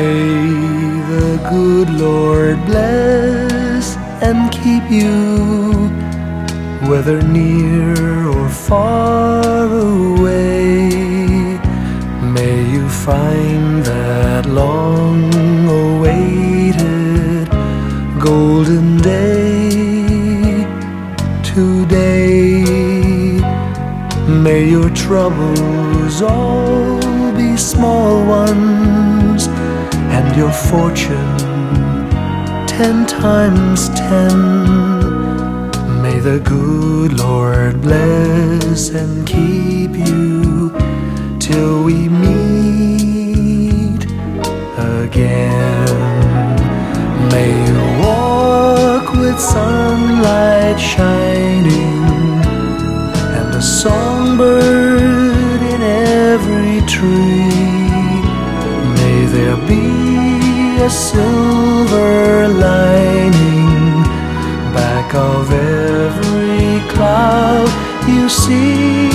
May the good Lord bless and keep you, whether near or far away. May you find that long awaited golden day today. May your troubles all be small ones and your fortune ten times ten. May the good Lord bless and keep you till we meet again. May you walk with sunlight shining and a songbird in every tree. Silver lining back of every cloud you see.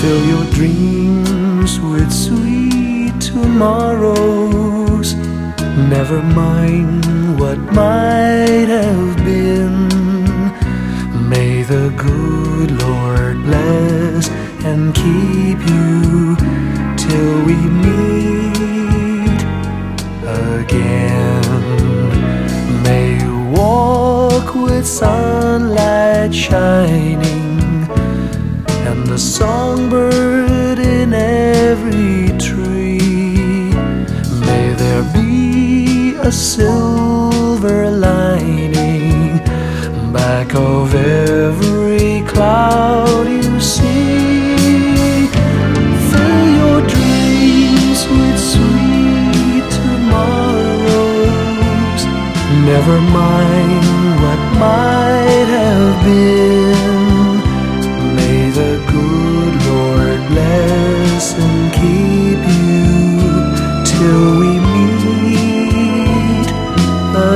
Fill your dreams with sweet tomorrows. Never mind what might have been. May the good Lord bless and keep you till we meet sunlight shining and the songbird in every tree. May there be a silver lining back of every Never mind what might have been. May the good Lord bless and keep you till we meet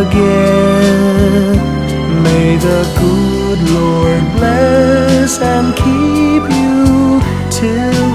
again. May the good Lord bless and keep you till